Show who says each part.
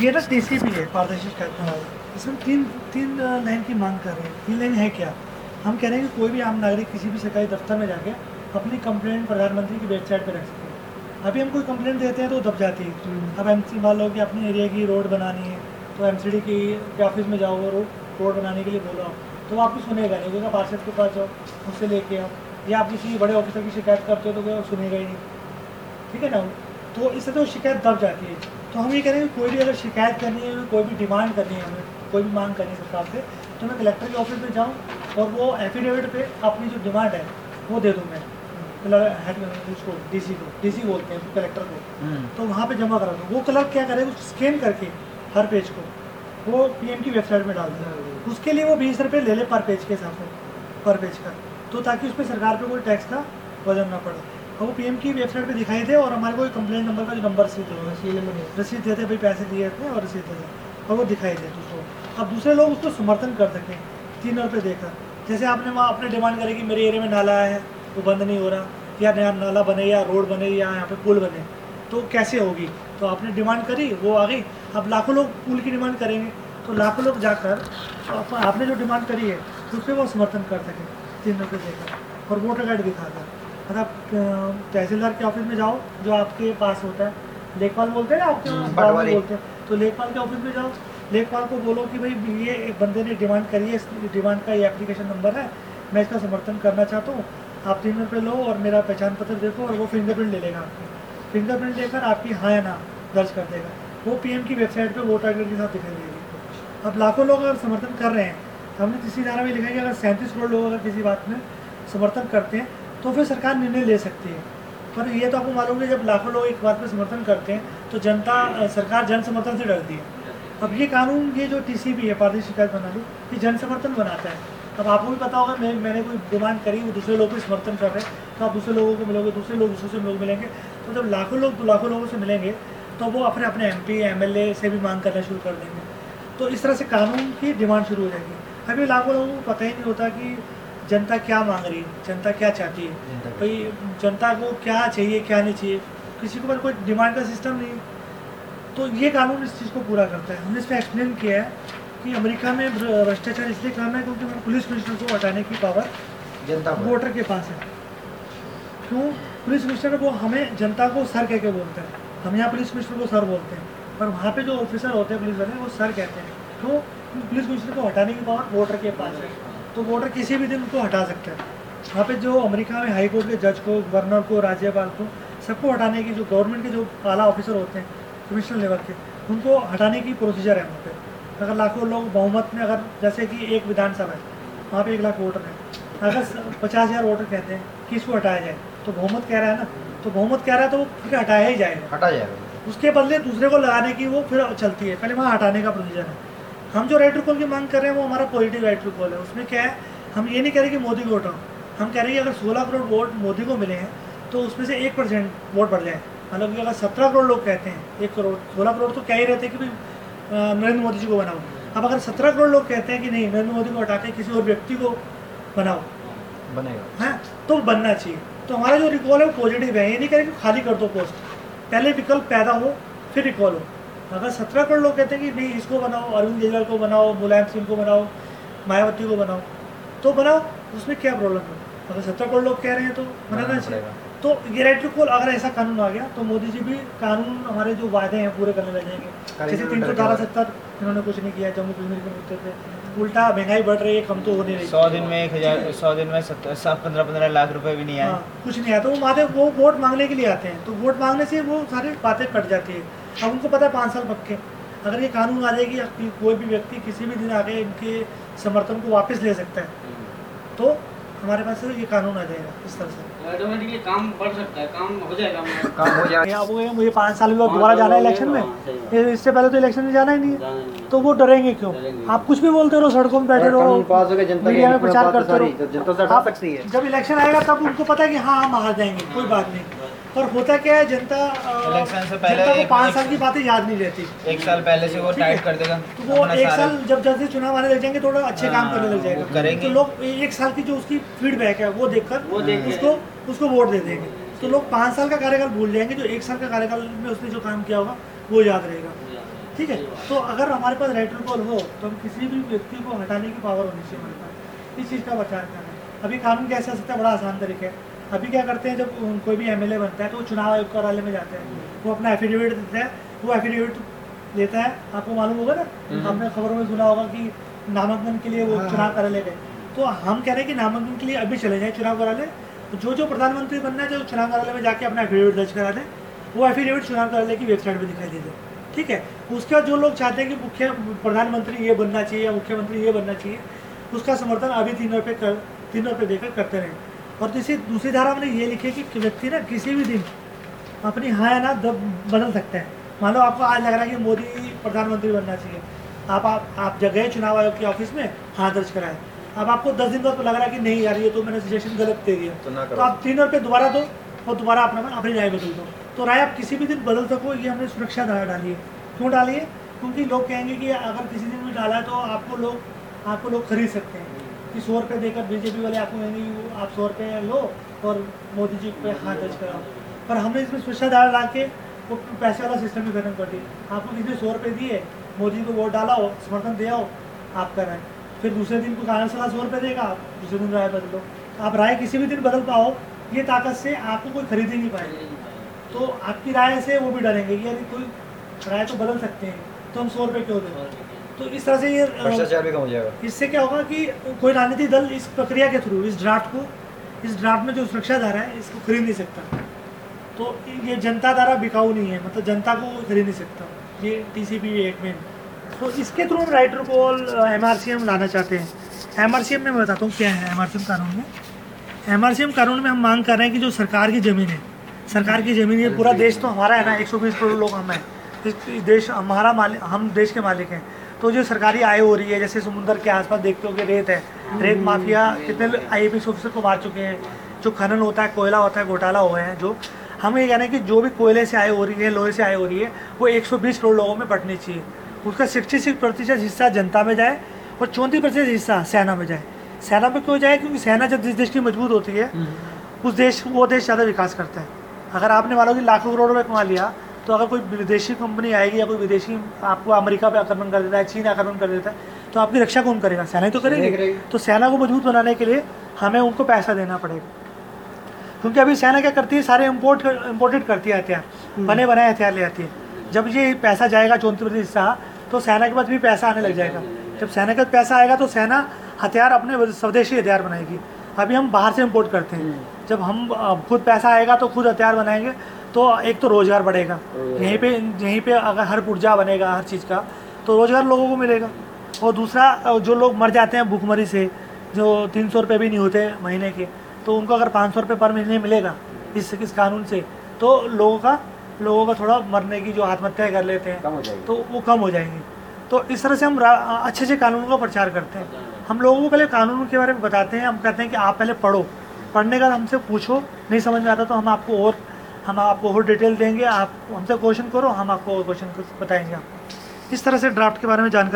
Speaker 1: ये ना टीसीपी है पारदर्शी इसमें तीन तीन लाइन की मांग कर रहे हैं। तीन लाइन है क्या? हम कह रहे हैं कि कोई भी आम नागरिक किसी भी सरकारी दफ्तर में जाके अपनी कंप्लेंट प्रधानमंत्री की वेबसाइट पर रख सकते हैं। अभी हम कोई कंप्लेंट देते हैं तो दब जाती है। अब एम सी मान लो कि अपने एरिया की रोड बनानी है तो एम सी की के ऑफ़िस में जाओ रोड रोड बनाने के लिए बोलो आप। तो वो आपकी सुनेगा नहीं क्योंकि पार्षद के पास जाओ उससे लेके आओ। या आप किसी बड़े ऑफिसर की शिकायत करते हो तो वो सुनेगा ही नहीं? ठीक है ना? तो इससे तो शिकायत दब जाती है। तो हम ये कह रहे हैं कि कोई भी अगर शिकायत करनी है कोई भी डिमांड करनी है हमें कोई भी मांग करनी है सरकार से तो मैं कलेक्टर के ऑफ़िस में जाऊँ और वो एफिडेविट पे अपनी जो डिमांड है वो दे दूँ मैं। मतलब हेड उसको डीसी को डीसी बोलते हैं कलेक्टर को। तो वहाँ पे जमा करा दूँ। वो क्लर्क क्या करे उसको स्कैन करके हर पेज को वो पीएम की वेबसाइट में डाल दें उसके लिए वो बीस रुपये ले ले पर पेज के हिसाब से पर पेज का तो ताकि उस पर सरकार पे कोई टैक्स का वज़न ना पड़े। वो पीएम की वेबसाइट पे दिखाई दे और हमारे को कंप्लेंट नंबर का जो नंबर रसीद होगा रसीद देते भाई पैसे दिए थे और रसीद देते और वो दिखाई दे दूसरों अब दूसरे लोग उसको समर्थन कर सकें, तीन रुपये देकर। जैसे आपने वहाँ अपने डिमांड करी कि मेरे एरिया में नाला आया है, वो बंद नहीं हो रहा, या नया नाला बने, या रोड बने, या यहाँ पे पुल बने तो कैसे होगी? तो आपने डिमांड करी, वो आ गई। अब लाखों लोग पुल की डिमांड करेंगे तो लाखों लोग जाकर आप- आपने जो डिमांड करी है उस पर वो समर्थन कर सकें, तीन रुपये देकर। और वोटर कार्ड दिखाकर। मतलब तहसीलदार के ऑफ़िस में जाओ जो आपके पास होता है। लेखपाल बोलते हैं ना आपके
Speaker 2: पटवारी।
Speaker 1: बोलते हैं। तो लेखपाल के ऑफ़िस में जाओ। लेखपाल को बोलो कि भाई ये एक बंदे ने डिमांड करी है इस डिमांड का ये एप्लीकेशन नंबर है। मैं इसका समर्थन करना चाहता हूँ। आप तीन रुपये लो और मेरा पहचान पत्र देखो और वो फिंगरप्रिंट ले लेगा आपकी। फिंगरप्रिंट लेकर आपकी हाँ या ना दर्ज कर देगा। वो पीएम की वेबसाइट पे वोट आईडी के साथ दिखाई देगी। अब लाखों लोग अगर समर्थन कर रहे हैं हमने किसी धारा में लिखा है कि अगर सैंतीस करोड़ लोग अगर किसी बात में समर्थन करते हैं तो फिर सरकार निर्णय ले सकती है। पर ये तो आपको मालूम है, जब लाखों लोग एक बात पे समर्थन करते हैं तो जनता सरकार जन समर्थन से डरती है। अब ये कानून, ये जो टीसीबी है, पारदर्शी शिकायत प्रणाली, ये जन समर्थन बनाता है। अब आपको भी पता होगा, मैं, मैंने कोई डिमांड करी, वो दूसरे लोग भी समर्थन कर रहे हैं तो आप दूसरे लोगों को मिलोगे, दूसरे लोग दूसरे से लोग मिलेंगे तो जब लाखों लोग, लाखों लोगों से मिलेंगे तो वो अपने अपने एम पी से भी मांग करना शुरू कर देंगे। तो इस तरह से कानून की डिमांड शुरू हो जाएगी। अभी लाखों लोगों को पता ही नहीं होता कि जनता क्या मांग रही है? जनता क्या चाहती है? भाई जनता को क्या चाहिए क्या नहीं चाहिए? किसी के ऊपर कोई डिमांड का सिस्टम नहीं तो ये कानून इस चीज़ को पूरा करता है। हमने इसमें एक्सप्लेन किया है कि अमेरिका में भ्रष्टाचार इसलिए कम है क्योंकि वहाँ पुलिस कमिश्नर को हटाने की पावर
Speaker 2: जनता
Speaker 1: वोटर के पास है। क्यों? पुलिस कमिश्नर वो हमें जनता को सर कह के बोलते हैं। हम यहाँ पुलिस कमिश्नर को सर बोलते हैं। पर वहाँ पे जो ऑफिसर होते हैं पुलिस वाले वो सर कहते हैं। क्यों? पुलिस कमिश्नर को हटाने की पावर वोटर के पास है। तो वोटर किसी भी दिन उनको हटा सकता है। वहाँ पे जो अमेरिका में हाई कोर्ट के जज को गवर्नर को राज्यपाल को सबको हटाने की जो गवर्नमेंट के जो आला ऑफिसर होते हैं कमिश्नर लेवल के उनको हटाने की प्रोसीजर है वहाँ पे। अगर लाखों लोग बहुमत में अगर जैसे कि एक विधानसभा है वहाँ पे एक लाख वोटर है। अगर पचास हज़ार वोटर कहते हैं कि इसको हटाया जाए तो बहुमत कह रहा है ना? तो बहुमत कह रहा है तो वो फिर हटाया ही जाएगा।
Speaker 2: हटाया जाएगा।
Speaker 1: उसके बदले दूसरे को लगाने की वो फिर चलती है। पहले वहाँ हटाने का प्रोसीजर है। हम जो राइट टू कॉल की मांग कर रहे हैं वो हमारा पॉजिटिव राइट टू कॉल है। उसमें क्या है हम ये नहीं कह रहे कि मोदी को हटाओ हम कह रहे हैं कि अगर सोलह करोड़ वोट मोदी को मिले हैं तो उसमें से एक परसेंट वोट बढ़ जाए। मतलब कि अगर सत्रह करोड़ लोग कहते हैं एक करोड़ सोलह करोड़ तो क्या ही रहते हैं कि भाई नरेंद्र मोदी जी को बनाओ। अब अगर सत्रह करोड़ लोग कहते हैं कि नहीं नरेंद्र मोदी को हटा के किसी और व्यक्ति को बनाओ।
Speaker 2: बनेगा।
Speaker 1: हैं तो बनना चाहिए। तो हमारा जो रिकॉल है वो पॉजिटिव है। ये नहीं कह रहे कि खाली कर दो पोस्ट पहले विकल्प पैदा हो फिर रिकॉल हो। अगर सत्रह करोड़ लोग कहते हैं कि नहीं इसको बनाओ अरविंद केजरीवाल को बनाओ मुलायम सिंह को बनाओ मायावती को बनाओ तो बनाओ उसमें क्या प्रॉब्लम है? अगर सत्रह करोड़ लोग कह रहे हैं तो बनाना चाहिए। तो ये राइट टू कॉल अगर ऐसा कानून आ गया तो मोदी जी भी कानून हमारे जो वादे हैं पूरे करने लग जाएँगे। जैसे तीन सौ अठारह सत्तर इन्होंने कुछ नहीं किया जम्मू कश्मीर के मुद्दे पे। उल्टा महँगाई बढ़ रही है कम तो हो नहीं रही
Speaker 3: सौ दिन में एक हज़ार सौ दिन में सब पंद्रह पंद्रह लाख रुपए भी नहीं आए।
Speaker 1: हाँ, कुछ नहीं आता वो माते वो वोट मांगने के लिए आते हैं। तो वोट मांगने से वो सारी बातें कट जाती है। अब उनको पता है पाँच साल पक्के। अगर ये कानून आ जाएगी कि कोई भी व्यक्ति किसी भी दिन आगे इनके समर्थन को वापस ले सकता है तो हमारे पास ये कानून आ जाएगा इस तरह से।
Speaker 4: ऑटोमेटिकली काम बढ़ सकता है काम हो जाएगा
Speaker 2: काम हो जाएगा।
Speaker 1: वो मुझे पाँच साल के दोबारा जाना है इलेक्शन में? इससे पहले तो इलेक्शन में जाना ही नहीं। है
Speaker 4: नहीं।
Speaker 1: तो वो डरेंगे क्यों?
Speaker 4: डरेंगे।
Speaker 1: आप कुछ भी बोलते रहो सड़कों में बैठे रहो
Speaker 2: पास हो गया जनता के
Speaker 1: मीडिया में प्रचार करते रहो।
Speaker 2: तो जनता
Speaker 1: आप- जब इलेक्शन आएगा तब उनको पता है कि हाँ हम हार जाएँगे कोई बात नहीं। पर होता क्या है जनता
Speaker 3: इलेक्शन से पहले
Speaker 1: जनता को पाँच साल की बातें याद नहीं रहती।
Speaker 3: एक साल पहले से वो टाइट कर देगा
Speaker 1: तो वो एक साल जब जैसे चुनाव आने लग जाएँगे थोड़ा अच्छे काम
Speaker 3: हाँ,
Speaker 1: करने लग जाएगा।
Speaker 3: करेंगे।
Speaker 1: तो लोग एक साल की जो उसकी फीडबैक है वो देखकर
Speaker 4: वो देख के-
Speaker 1: उसको उसको वोट दे देंगे। तो लोग पाँच साल का कार्यकाल भूल जाएँगे जो एक साल का कार्यकाल में उसने जो काम किया होगा वो याद रहेगा। ठीक है? तो अगर हमारे पास राइट टू कॉल हो तो हम किसी भी व्यक्ति को हटाने की पावर होनी चाहिए हमारे पास। इस चीज़ का प्रचार करना है। अभी कानून कैसे आ सकता है? बड़ा आसान तरीका है। अभी क्या करते हैं जब कोई भी एमएलए बनता है तो वो चुनाव आयोग कार्यालय में जाते हैं। वो अपना एफिडेविट देता है। वो एफिडेविट लेता है। आपको मालूम होगा ना? आपने खबरों में सुना होगा कि नामांकन के लिए वो
Speaker 2: हाँ,
Speaker 1: चुनाव
Speaker 2: हाँ।
Speaker 1: कार्यालय गए। तो हम कह रहे हैं कि नामांकन के लिए अभी चले जाए चुनाव कार्यालय। जो जो प्रधानमंत्री बनना है जो चुनाव कार्यालय में जाके अपना एफिडेविट दर्ज करा दें वो एफिडेविट चुनाव कार्यालय की वेबसाइट पर दिखाई दे दे ठीक है उसके बाद जो लोग चाहते हैं कि मुख्य प्रधानमंत्री ये बनना चाहिए या मुख्यमंत्री ये बनना चाहिए उसका समर्थन अभी तीन रुपये कर तीन रुपये देकर करते रहे। और दूसरी दूसरी धारा हमने ये लिखी है कि व्यक्ति ना किसी भी दिन अपनी हाँ या ना दब बदल सकते हैं। मान लो आपको आज लग रहा है कि मोदी प्रधानमंत्री बनना चाहिए। आप आप आप जब गए चुनाव आयोग के ऑफ़िस में हाँ दर्ज कराए। अब आपको दस दिन बाद लग रहा है कि नहीं यार ये तो मैंने सजेशन गलत दे दिया।
Speaker 2: तो
Speaker 1: तो आप तीन रुपये दोबारा दो और दोबारा अपना अपनी राय बदल दो। तो राय, आप किसी भी दिन बदल सको ये हमने सुरक्षा धारा डाली है। क्यों डाली है? क्योंकि लोग कहेंगे कि अगर किसी दिन भी डाला है तो आपको लोग आपको लोग खरीद सकते हैं। कि सौ रुपये देकर बीजेपी वाले आपको कहेंगे आप सौ रुपये लो और मोदी जी पे हाथ दर्ज कराओ। पर हमने इसमें सुरक्षा धारा डाल के वो पैसे वाला सिस्टम भी खत्म कर दिया आपको किसी ने सौ रुपये दिए, मोदी को वोट डाला हो समर्थन दिया हो आप कर रहे हैं। फिर दूसरे दिन को कांग्रेस वाला सौ रुपये देगा, आप दूसरे दिन राय बदलो। आप राय किसी भी दिन बदल पाओ, ये ताकत से आपको कोई खरीद ही नहीं पाएगा। तो आपकी राय से वो भी डरेंगे कि यदि कोई राय तो बदल सकते हैं तो हम सौ रुपये क्यों दें? तो इस तरह से ये
Speaker 2: भ्रष्टाचार भी कम हो जाएगा।
Speaker 1: इससे क्या होगा कि कोई राजनीतिक दल इस प्रक्रिया के थ्रू इस ड्राफ्ट को इस ड्राफ्ट में जो सुरक्षा धारा है इसको खरीद नहीं सकता। तो ये जनता द्वारा बिकाऊ नहीं है मतलब जनता को खरीद नहीं सकता। ये टीसीपी एक्ट में तो इसके थ्रू हम राइटर को एम आर सी एम लाना चाहते हैं। एम आर सी एम में मैं बताता हूँ क्या है एम आर सी एम कानून में। एम आर सी एम कानून में हम मांग कर रहे हैं कि जो सरकार की ज़मीन है सरकार की ज़मीन है पूरा देश तो हमारा है ना 120 करोड़ लोग हम हैं। इस देश हमारा मालिक हम देश के मालिक हैं। तो जो सरकारी आय हो रही है जैसे समुद्र के आसपास देखते हो कि रेत है रेत माफिया कितने आई पी ऑफिसर को मार चुके हैं जो खनन होता है कोयला होता है घोटाला हुए हैं जो हम ये कह रहे हैं कि जो भी कोयले से आय हो रही है लोहे से आय हो रही है वो 120 करोड़ लोगों में बंटनी चाहिए। उसका सिक्सटी सिक्स प्रतिशत हिस्सा जनता में जाए और चौंतीस प्रतिशत हिस्सा सेना में जाए। सेना में क्यों जाए? क्योंकि सेना जब जिस देश की मज़बूत होती है उस देश वो देश ज़्यादा विकास करता है। अगर आपने मान लो कि लाखों करोड़ रुपये कमा लिया तो अगर कोई विदेशी कंपनी आएगी या कोई विदेशी आपको अमेरिका पे आक्रमण कर देता है चीन आक्रमण कर देता है तो आपकी रक्षा कौन करेगा? सेना ही तो करेगी। तो सेना को मज़बूत बनाने के लिए हमें उनको पैसा देना पड़ेगा। क्योंकि अभी सेना क्या करती है? सारे इम्पोर्ट इम्पोर्टेड करती है हथियार। बने बनाए हथियार ले आती है। जब ये पैसा जाएगा चौंतीस प्रतिशत हिस्सा तो सेना के पास भी पैसा आने लग जाएगा। जब सेना के पास पैसा आएगा तो सेना हथियार अपने स्वदेशी हथियार बनाएगी। अभी हम बाहर से इम्पोर्ट करते हैं। जब हम खुद पैसा आएगा तो खुद हथियार बनाएँगे तो एक तो रोज़गार बढ़ेगा। यहीं पे यहीं पे अगर हर पुर्जा बनेगा हर चीज़ का तो रोज़गार लोगों को मिलेगा। और दूसरा जो लोग मर जाते हैं भूखमरी से जो तीन सौ रुपये भी नहीं होते महीने के तो उनको अगर पाँच सौ रुपये पर महीने मिलेगा इस इस कानून से तो लोगों का लोगों का थोड़ा मरने की जो आत्महत्या कर लेते हैं तो वो कम हो जाएँगे। तो इस तरह से हम अच्छे अच्छे कानूनों का प्रचार करते हैं। हम लोगों को पहले कानून के बारे में बताते हैं। हम कहते हैं कि आप पहले पढ़ो। पढ़ने का हमसे पूछो। नहीं समझ में आता तो हम आपको और, हम आपको और डिटेल देंगे। आप हमसे क्वेश्चन करो, हम आपको और क्वेश्चन बताएँगे। आपको इस तरह से ड्राफ्ट के बारे में जानकारी